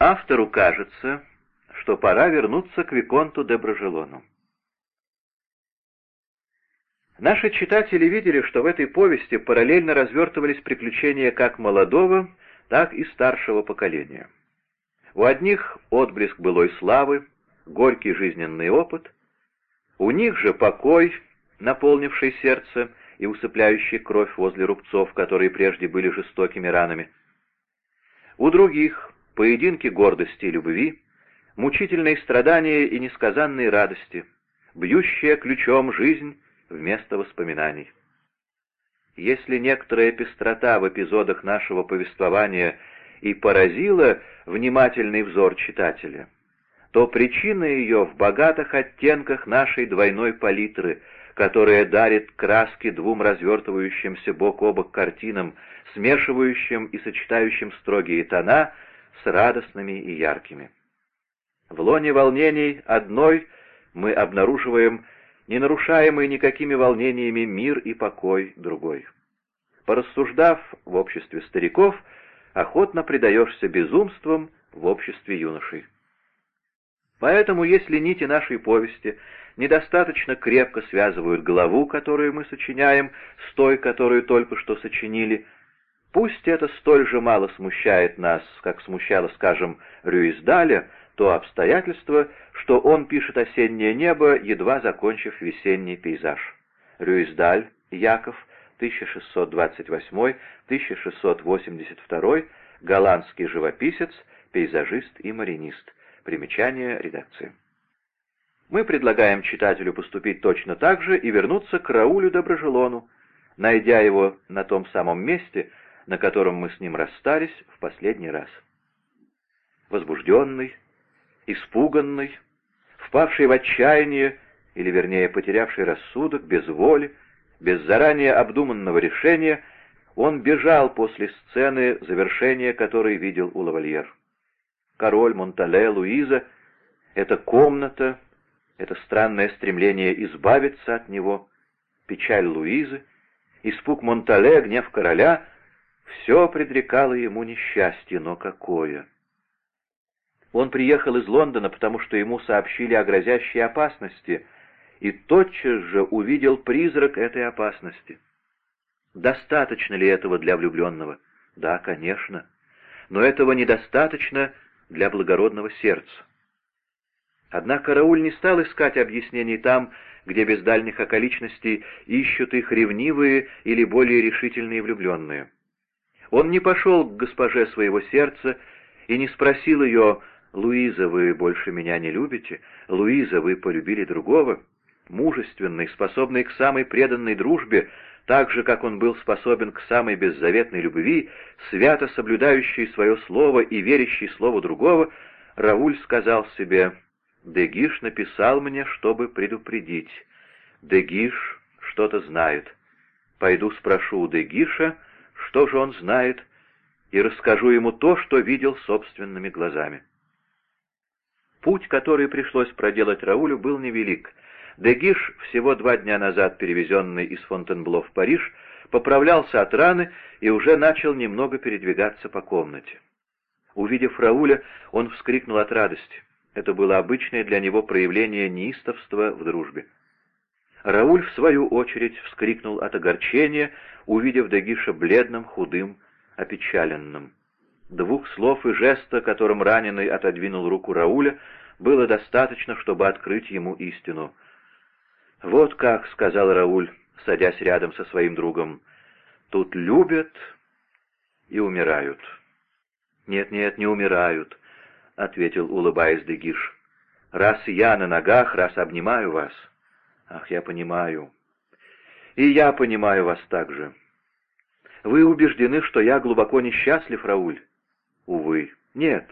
Автору кажется, что пора вернуться к Виконту де Брожелону. Наши читатели видели, что в этой повести параллельно развертывались приключения как молодого, так и старшего поколения. У одних отблеск былой славы, горький жизненный опыт, у них же покой, наполнивший сердце и усыпляющий кровь возле рубцов, которые прежде были жестокими ранами. У других поединки гордости и любви, мучительные страдания и несказанные радости, бьющая ключом жизнь вместо воспоминаний. Если некоторая пестрота в эпизодах нашего повествования и поразила внимательный взор читателя, то причина ее в богатых оттенках нашей двойной палитры, которая дарит краски двум развертывающимся бок о бок картинам, смешивающим и сочетающим строгие тона с радостными и яркими. В лоне волнений одной мы обнаруживаем ненарушаемый никакими волнениями мир и покой другой. Порассуждав в обществе стариков, охотно предаешься безумствам в обществе юношей. Поэтому, если нити нашей повести недостаточно крепко связывают главу, которую мы сочиняем, с той, которую только что сочинили, пусть это столь же мало смущает нас, как смущало, скажем, Рюиздаля, то обстоятельство, что он пишет «Осеннее небо», едва закончив весенний пейзаж. Рюиздаль, Яков, 1628-1682, голландский живописец, пейзажист и маринист. Примечание редакции. Мы предлагаем читателю поступить точно так же и вернуться к Раулю Доброжелону, найдя его на том самом месте, на котором мы с ним расстались в последний раз. Возбужденный, испуганный, впавший в отчаяние, или вернее потерявший рассудок, без воли, без заранее обдуманного решения, он бежал после сцены, завершения которой видел у лавальер король, Монтале, Луиза, эта комната, это странное стремление избавиться от него, печаль Луизы, испуг Монтале, гнев короля — все предрекало ему несчастье, но какое! Он приехал из Лондона, потому что ему сообщили о грозящей опасности, и тотчас же увидел призрак этой опасности. Достаточно ли этого для влюбленного? Да, конечно. Но этого недостаточно для благородного сердца. Однако Рауль не стал искать объяснений там, где без дальних околичностей ищут их ревнивые или более решительные влюбленные. Он не пошел к госпоже своего сердца и не спросил ее «Луиза, вы больше меня не любите? Луиза, вы полюбили другого?» Мужественный, способный к самой преданной дружбе, так же, как он был способен к самой беззаветной любви, свято соблюдающий свое слово и верящий слову другого, Рауль сказал себе, «Дегиш написал мне, чтобы предупредить. Дегиш что-то знает. Пойду спрошу у Дегиша, что же он знает, и расскажу ему то, что видел собственными глазами». Путь, который пришлось проделать Раулю, был невелик — Дегиш, всего два дня назад перевезенный из Фонтенбло в Париж, поправлялся от раны и уже начал немного передвигаться по комнате. Увидев Рауля, он вскрикнул от радости. Это было обычное для него проявление неистовства в дружбе. Рауль, в свою очередь, вскрикнул от огорчения, увидев Дегиша бледным, худым, опечаленным. Двух слов и жеста, которым раненый отодвинул руку Рауля, было достаточно, чтобы открыть ему истину — «Вот как», — сказал Рауль, садясь рядом со своим другом, — «тут любят и умирают». «Нет-нет, не умирают», — ответил, улыбаясь Дегиш. «Раз я на ногах, раз обнимаю вас». «Ах, я понимаю». «И я понимаю вас также». «Вы убеждены, что я глубоко несчастлив, Рауль?» «Увы, нет.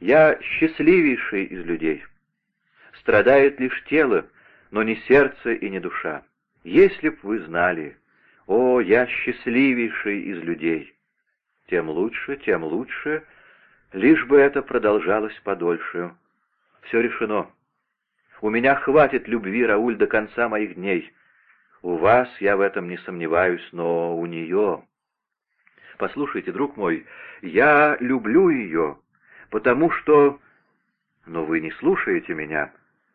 Я счастливейший из людей. Страдает лишь тело, но не сердце и не душа. Если б вы знали, о, я счастливейший из людей. Тем лучше, тем лучше, лишь бы это продолжалось подольше. Все решено. У меня хватит любви, Рауль, до конца моих дней. У вас я в этом не сомневаюсь, но у нее... Послушайте, друг мой, я люблю ее, потому что... Но вы не слушаете меня.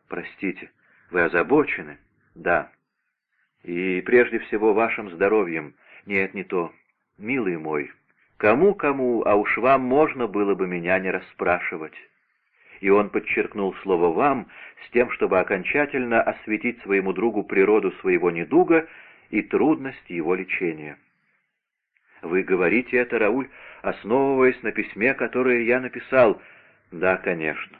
Простите, вы озабочены? Да. И прежде всего вашим здоровьем. Нет, не то. Милый мой, кому-кому, а уж вам можно было бы меня не расспрашивать. И он подчеркнул слово «вам» с тем, чтобы окончательно осветить своему другу природу своего недуга и трудность его лечения. Вы говорите это, Рауль, основываясь на письме, которое я написал. Да, конечно.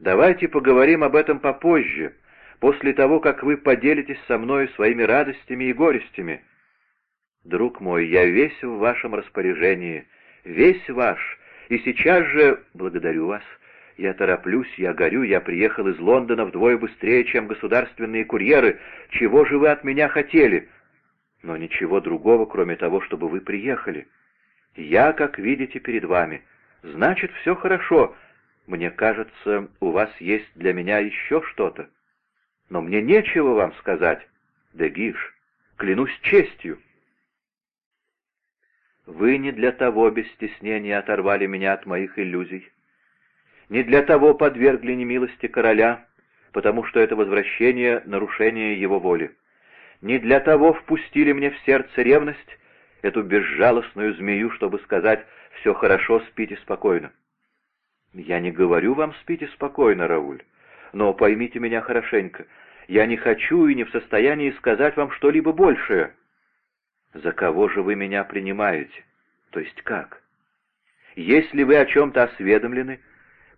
Давайте поговорим об этом попозже, после того, как вы поделитесь со мной своими радостями и горестями. Друг мой, я весь в вашем распоряжении, весь ваш, и сейчас же благодарю вас. Я тороплюсь, я горю, я приехал из Лондона вдвое быстрее, чем государственные курьеры. Чего же вы от меня хотели? Но ничего другого, кроме того, чтобы вы приехали. Я, как видите, перед вами. Значит, все хорошо. Мне кажется, у вас есть для меня еще что-то. Но мне нечего вам сказать. Дегиш, клянусь честью. Вы не для того без стеснения оторвали меня от моих иллюзий. Не для того подвергли немилости короля, потому что это возвращение — нарушение его воли. Не для того впустили мне в сердце ревность, эту безжалостную змею, чтобы сказать «все хорошо, спите спокойно». Я не говорю вам «спите спокойно, Рауль», но поймите меня хорошенько, я не хочу и не в состоянии сказать вам что-либо большее. За кого же вы меня принимаете? То есть как? Если вы о чем-то осведомлены,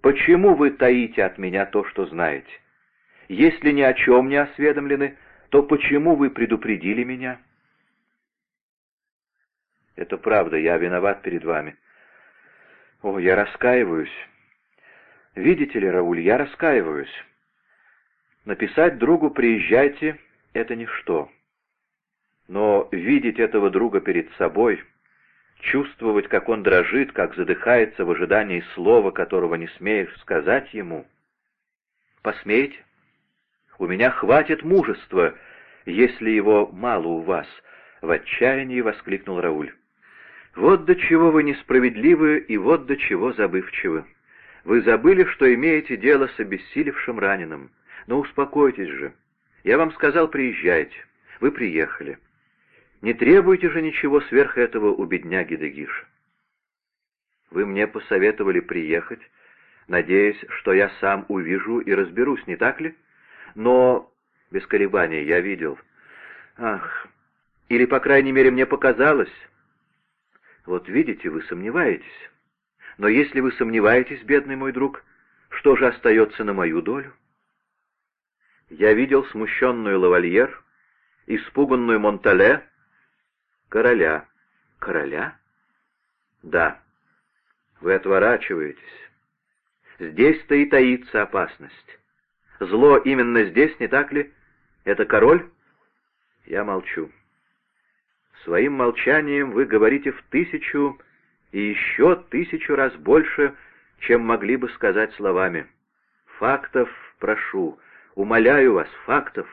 почему вы таите от меня то, что знаете? Если ни о чем не осведомлены, то почему вы предупредили меня? Это правда, я виноват перед вами. О, я раскаиваюсь. Видите ли, Рауль, я раскаиваюсь. Написать другу «приезжайте» — это ничто. Но видеть этого друга перед собой, чувствовать, как он дрожит, как задыхается в ожидании слова, которого не смеешь сказать ему. Посмейте? У меня хватит мужества, если его мало у вас, — в отчаянии воскликнул Рауль. Вот до чего вы несправедливы и вот до чего забывчивы. Вы забыли, что имеете дело с обессилевшим раненым. Но успокойтесь же. Я вам сказал, приезжайте. Вы приехали. Не требуйте же ничего сверх этого у бедняги Дегиша. Вы мне посоветовали приехать, надеясь, что я сам увижу и разберусь, не так ли? Но, без колебания, я видел. Ах, или, по крайней мере, мне показалось. Вот видите, вы сомневаетесь. Но если вы сомневаетесь, бедный мой друг, что же остается на мою долю? Я видел смущенную лавальер, испуганную Монтале, Короля. Короля? Да. Вы отворачиваетесь. Здесь-то и таится опасность. Зло именно здесь, не так ли? Это король? Я молчу. Своим молчанием вы говорите в тысячу и еще тысячу раз больше, чем могли бы сказать словами. Фактов прошу, умоляю вас, фактов.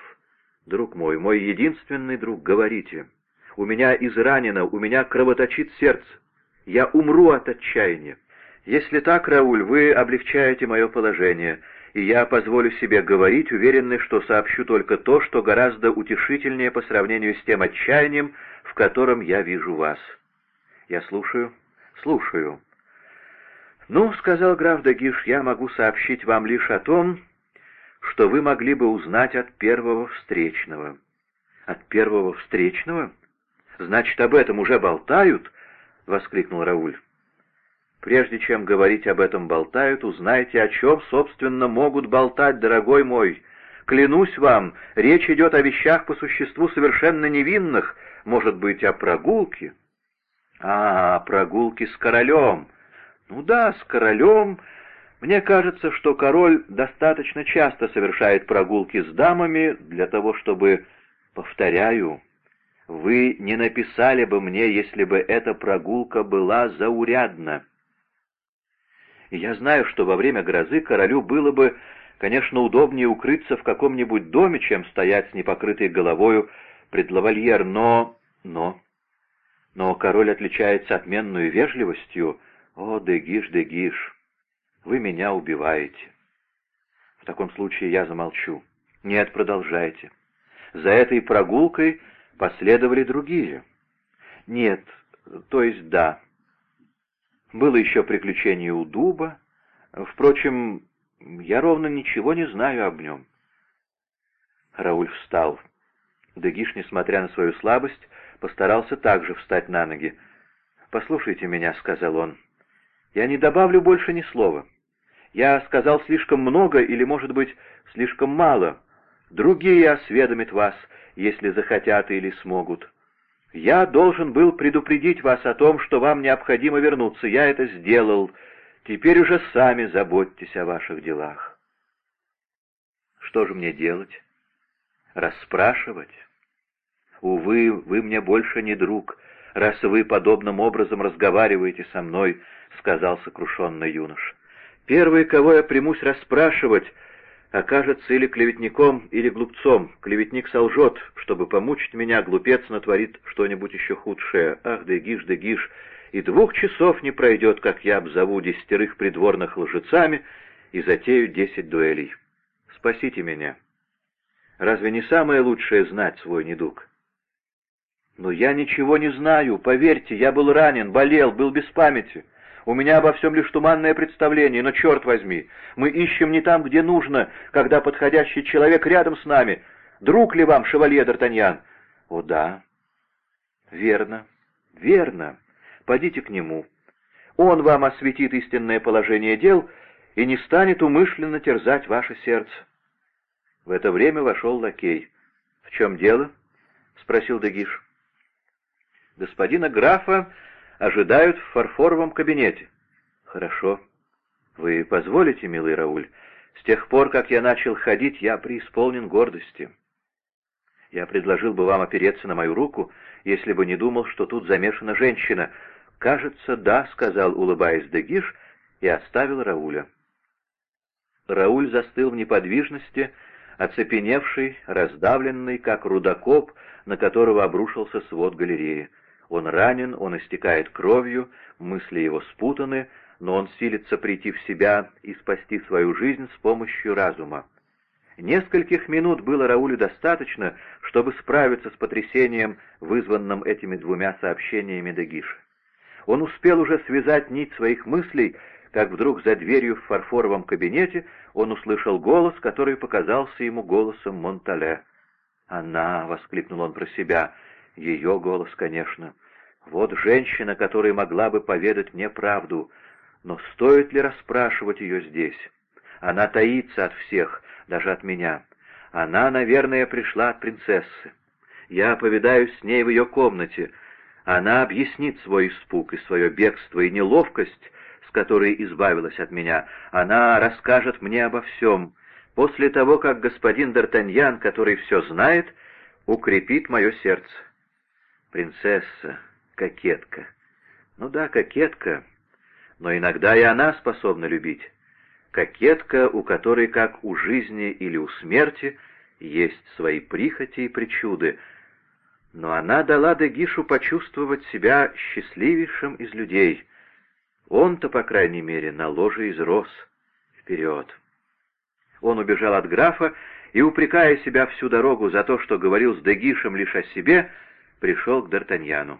Друг мой, мой единственный друг, говорите. У меня изранено, у меня кровоточит сердце. Я умру от отчаяния. Если так, Рауль, вы облегчаете мое положение, и я позволю себе говорить, уверенный, что сообщу только то, что гораздо утешительнее по сравнению с тем отчаянием, в котором я вижу вас. Я слушаю, слушаю. «Ну, — сказал граф Дагиш, — я могу сообщить вам лишь о том, что вы могли бы узнать от первого встречного». «От первого встречного?» «Значит, об этом уже болтают?» — воскликнул Рауль. «Прежде чем говорить об этом болтают, узнайте, о чем, собственно, могут болтать, дорогой мой. Клянусь вам, речь идет о вещах по существу совершенно невинных, может быть, о прогулке». «А, прогулки с королем!» «Ну да, с королем...» Мне кажется, что король достаточно часто совершает прогулки с дамами для того, чтобы, повторяю, вы не написали бы мне, если бы эта прогулка была заурядна. Я знаю, что во время грозы королю было бы, конечно, удобнее укрыться в каком-нибудь доме, чем стоять с непокрытой головою пред лавальер, но... но... Но король отличается отменной вежливостью. О, Дегиш, Дегиш! Вы меня убиваете. В таком случае я замолчу. Нет, продолжайте. За этой прогулкой последовали другие. Нет, то есть да. Было еще приключение у дуба. Впрочем, я ровно ничего не знаю об нем. Рауль встал. Дегиш, несмотря на свою слабость, постарался также встать на ноги. «Послушайте меня», — сказал он. «Я не добавлю больше ни слова. Я сказал слишком много или, может быть, слишком мало. Другие осведомят вас, если захотят или смогут. Я должен был предупредить вас о том, что вам необходимо вернуться. Я это сделал. Теперь уже сами заботьтесь о ваших делах. Что же мне делать? Расспрашивать? Увы, вы мне больше не друг, раз вы подобным образом разговариваете со мной, — сказал сокрушенный юнош. Первый, кого я примусь расспрашивать, окажется или клеветником, или глупцом. Клеветник солжет, чтобы помучить меня, глупец натворит что-нибудь еще худшее. Ах, Дегиш, Дегиш, и двух часов не пройдет, как я обзову десятерых придворных лжецами и затею десять дуэлей. Спасите меня. Разве не самое лучшее знать свой недуг? Но я ничего не знаю, поверьте, я был ранен, болел, был без памяти. У меня обо всем лишь туманное представление, но черт возьми, мы ищем не там, где нужно, когда подходящий человек рядом с нами. Друг ли вам, шевалье Д'Артаньян? О, да. Верно, верно. Пойдите к нему. Он вам осветит истинное положение дел и не станет умышленно терзать ваше сердце. В это время вошел лакей. — В чем дело? — спросил Дегиш. — Господина графа ожидают в фарфоровом кабинете. Хорошо. Вы позволите, милый Рауль? С тех пор, как я начал ходить, я преисполнен гордости. Я предложил бы вам опереться на мою руку, если бы не думал, что тут замешана женщина. Кажется, да, — сказал, улыбаясь Дегиш, и оставил Рауля. Рауль застыл в неподвижности, оцепеневший, раздавленный, как рудокоп, на которого обрушился свод галереи. Он ранен, он истекает кровью, мысли его спутаны, но он силится прийти в себя и спасти свою жизнь с помощью разума. Нескольких минут было Раулю достаточно, чтобы справиться с потрясением, вызванным этими двумя сообщениями Дегиша. Он успел уже связать нить своих мыслей, как вдруг за дверью в фарфоровом кабинете он услышал голос, который показался ему голосом Монтале. «Она!» — воскликнул он про себя. «Ее голос, конечно. Вот женщина, которая могла бы поведать мне правду, но стоит ли расспрашивать ее здесь? Она таится от всех, даже от меня. Она, наверное, пришла от принцессы. Я повидаюсь с ней в ее комнате. Она объяснит свой испуг и свое бегство и неловкость, с которой избавилась от меня. Она расскажет мне обо всем, после того, как господин Д'Артаньян, который все знает, укрепит мое сердце. Принцесса, кокетка. Ну да, кокетка, но иногда и она способна любить. Кокетка, у которой, как у жизни или у смерти, есть свои прихоти и причуды, но она дала Дегишу почувствовать себя счастливейшим из людей. Он-то, по крайней мере, на ложе изрос. Вперед! Он убежал от графа и, упрекая себя всю дорогу за то, что говорил с Дегишем лишь о себе, пришел к Д'Артаньяну.